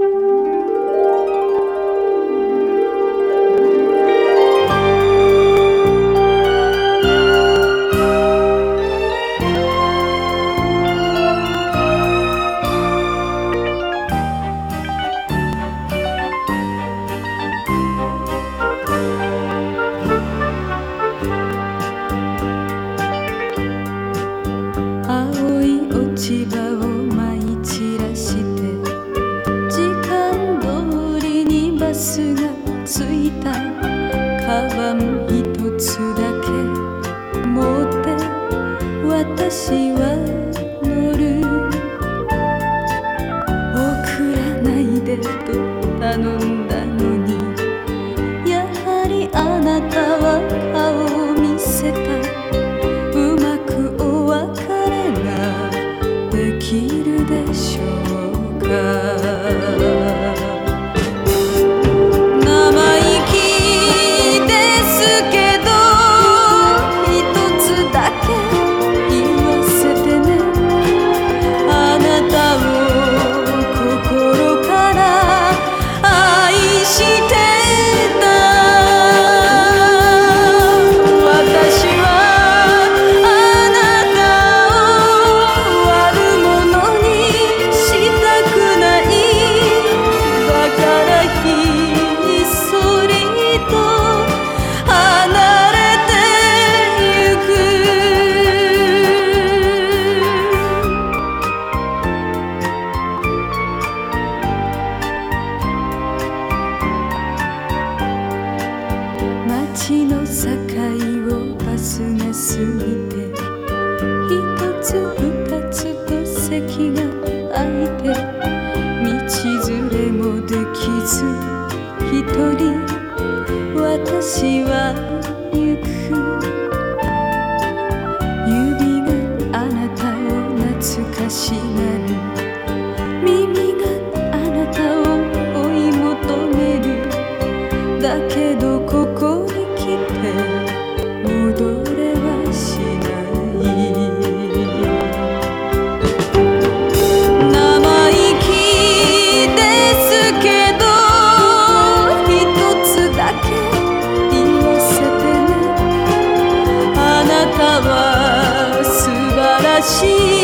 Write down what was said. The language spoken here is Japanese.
青い落ち葉が着いたカバン一つだけ持って私は乗る。送らないでと頼んだのに。やはりあなたは顔を見せた。うまくお別れができるでしょう。の境をバスが過ぎて一つ二つと席が空いて道連れもできず一人私は行く。指があなたを懐かしがる。耳があなたを追い求める。だけど心戻れはしない」「生意気ですけど一つだけ言わせてね」「あなたは素晴らしい」